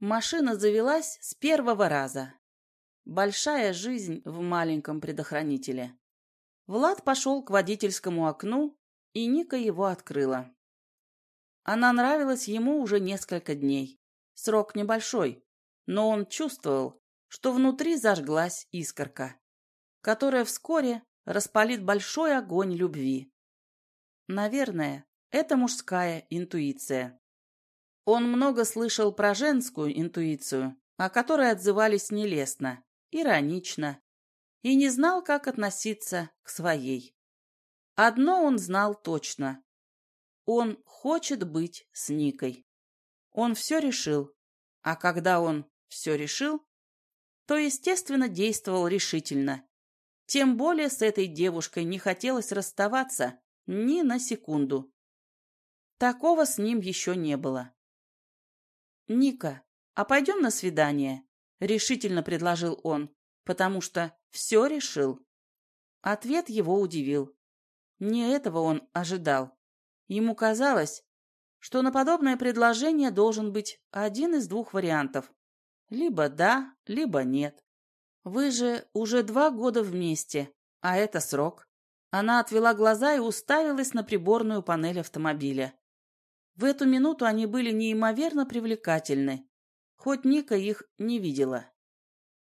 Машина завелась с первого раза. Большая жизнь в маленьком предохранителе. Влад пошел к водительскому окну, и Ника его открыла. Она нравилась ему уже несколько дней. Срок небольшой, но он чувствовал, что внутри зажглась искорка, которая вскоре распалит большой огонь любви. Наверное, это мужская интуиция. Он много слышал про женскую интуицию, о которой отзывались нелестно, иронично, и не знал, как относиться к своей. Одно он знал точно. Он хочет быть с Никой. Он все решил. А когда он все решил, то, естественно, действовал решительно. Тем более с этой девушкой не хотелось расставаться ни на секунду. Такого с ним еще не было. «Ника, а пойдем на свидание?» — решительно предложил он, потому что все решил. Ответ его удивил. Не этого он ожидал. Ему казалось, что на подобное предложение должен быть один из двух вариантов. Либо да, либо нет. Вы же уже два года вместе, а это срок. Она отвела глаза и уставилась на приборную панель автомобиля. В эту минуту они были неимоверно привлекательны, хоть Ника их не видела.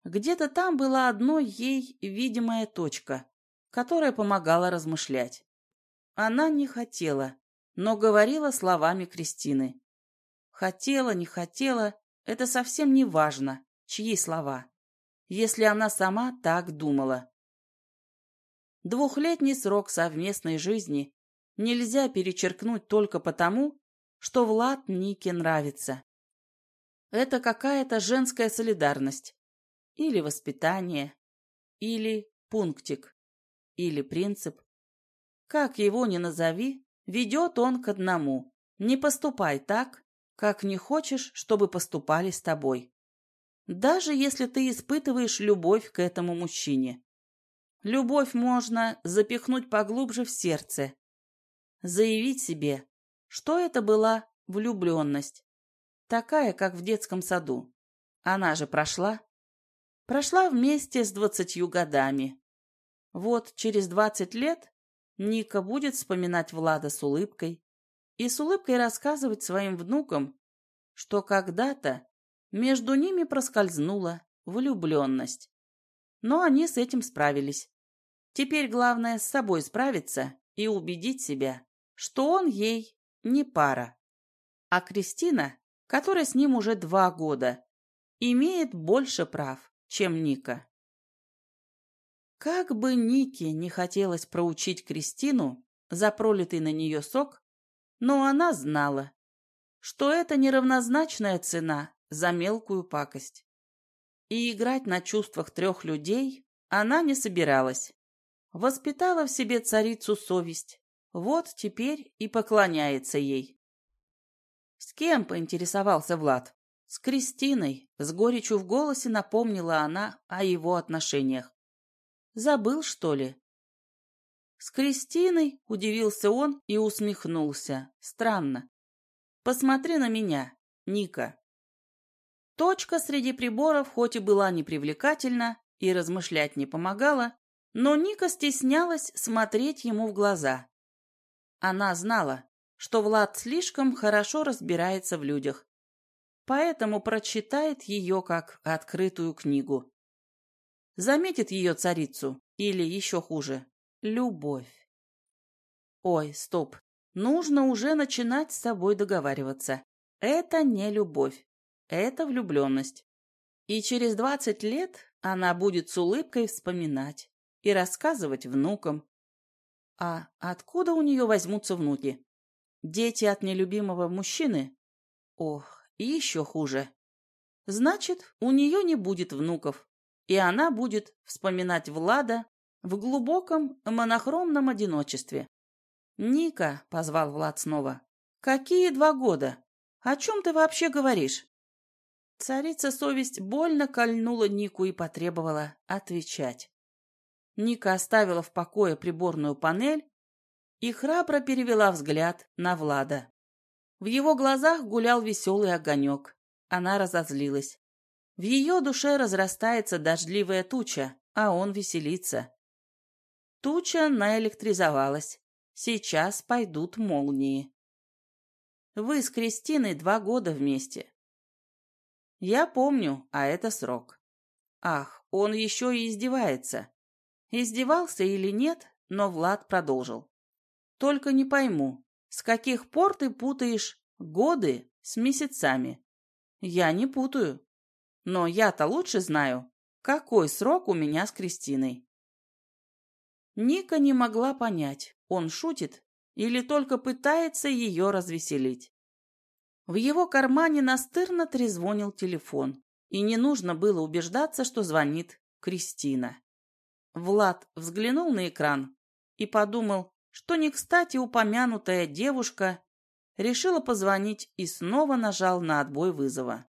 Где-то там была одно ей видимая точка, которая помогала размышлять. Она не хотела, но говорила словами Кристины. Хотела, не хотела, это совсем не важно, чьи слова, если она сама так думала. Двухлетний срок совместной жизни нельзя перечеркнуть только потому, что Влад Нике нравится. Это какая-то женская солидарность. Или воспитание, или пунктик, или принцип. Как его ни назови, ведет он к одному. Не поступай так, как не хочешь, чтобы поступали с тобой. Даже если ты испытываешь любовь к этому мужчине. Любовь можно запихнуть поглубже в сердце. Заявить себе, что это была влюбленность. Такая, как в детском саду. Она же прошла. Прошла вместе с двадцатью годами. Вот через двадцать лет Ника будет вспоминать Влада с улыбкой и с улыбкой рассказывать своим внукам, что когда-то между ними проскользнула влюбленность. Но они с этим справились. Теперь главное с собой справиться и убедить себя, что он ей не пара. А Кристина, которая с ним уже два года, имеет больше прав, чем Ника. Как бы Нике не хотелось проучить Кристину за пролитый на нее сок, но она знала, что это неравнозначная цена за мелкую пакость. И играть на чувствах трех людей она не собиралась. Воспитала в себе царицу совесть, вот теперь и поклоняется ей. «С кем?» — поинтересовался Влад. «С Кристиной», — с горечью в голосе напомнила она о его отношениях. Забыл, что ли? С Кристиной удивился он и усмехнулся. Странно. Посмотри на меня, Ника. Точка среди приборов хоть и была непривлекательна и размышлять не помогала, но Ника стеснялась смотреть ему в глаза. Она знала, что Влад слишком хорошо разбирается в людях, поэтому прочитает ее как открытую книгу заметит ее царицу, или еще хуже, любовь. Ой, стоп, нужно уже начинать с собой договариваться. Это не любовь, это влюбленность. И через двадцать лет она будет с улыбкой вспоминать и рассказывать внукам. А откуда у нее возьмутся внуки? Дети от нелюбимого мужчины? Ох, и еще хуже. Значит, у нее не будет внуков, и она будет вспоминать Влада в глубоком монохромном одиночестве. «Ника», — позвал Влад снова, — «какие два года? О чем ты вообще говоришь?» Царица совесть больно кольнула Нику и потребовала отвечать. Ника оставила в покое приборную панель и храбро перевела взгляд на Влада. В его глазах гулял веселый огонек, Она разозлилась. В ее душе разрастается дождливая туча, а он веселится. Туча наэлектризовалась. Сейчас пойдут молнии. Вы с Кристиной два года вместе. Я помню, а это срок. Ах, он еще и издевается. Издевался или нет, но Влад продолжил. Только не пойму, с каких пор ты путаешь годы с месяцами? Я не путаю. Но я-то лучше знаю, какой срок у меня с Кристиной. Ника не могла понять, он шутит или только пытается ее развеселить. В его кармане настырно трезвонил телефон, и не нужно было убеждаться, что звонит Кристина. Влад взглянул на экран и подумал, что не кстати упомянутая девушка решила позвонить и снова нажал на отбой вызова.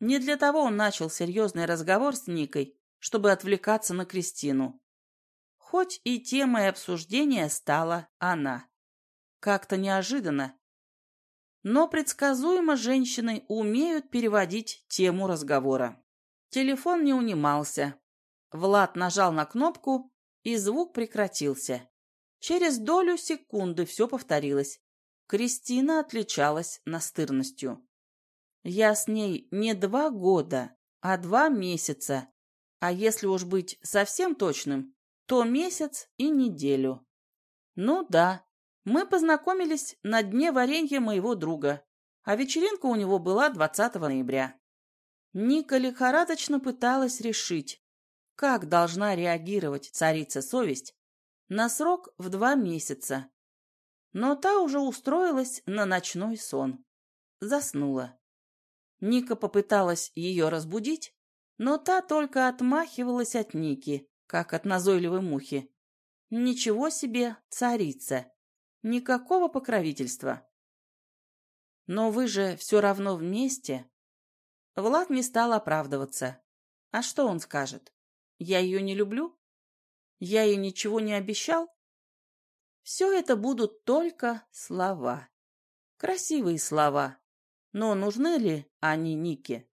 Не для того он начал серьезный разговор с Никой, чтобы отвлекаться на Кристину. Хоть и темой обсуждения стала она. Как-то неожиданно. Но предсказуемо женщины умеют переводить тему разговора. Телефон не унимался. Влад нажал на кнопку, и звук прекратился. Через долю секунды все повторилось. Кристина отличалась настырностью. Я с ней не два года, а два месяца. А если уж быть совсем точным, то месяц и неделю. Ну да, мы познакомились на дне варенья моего друга, а вечеринка у него была 20 ноября. Ника лихорадочно пыталась решить, как должна реагировать царица совесть на срок в два месяца. Но та уже устроилась на ночной сон. Заснула. Ника попыталась ее разбудить, но та только отмахивалась от Ники, как от назойливой мухи. Ничего себе, царица! Никакого покровительства. Но вы же все равно вместе. Влад не стал оправдываться. А что он скажет? Я ее не люблю? Я ей ничего не обещал? Все это будут только слова. Красивые слова, но нужны ли они Нике?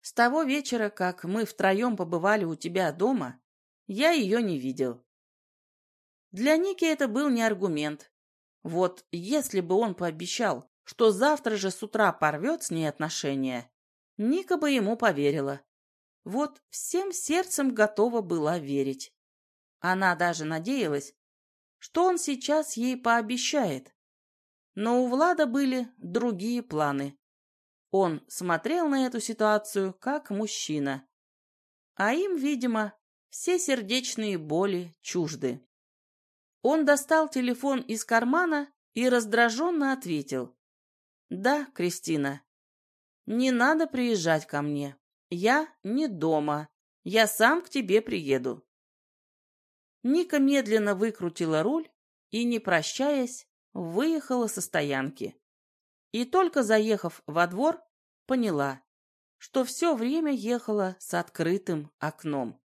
С того вечера, как мы втроем побывали у тебя дома, я ее не видел. Для Ники это был не аргумент. Вот если бы он пообещал, что завтра же с утра порвет с ней отношения, Ника бы ему поверила. Вот всем сердцем готова была верить. Она даже надеялась, что он сейчас ей пообещает, но у Влада были другие планы. Он смотрел на эту ситуацию как мужчина. А им, видимо, все сердечные боли чужды. Он достал телефон из кармана и раздраженно ответил. «Да, Кристина, не надо приезжать ко мне. Я не дома. Я сам к тебе приеду». Ника медленно выкрутила руль и, не прощаясь, выехала со стоянки. И только заехав во двор, поняла, что все время ехала с открытым окном.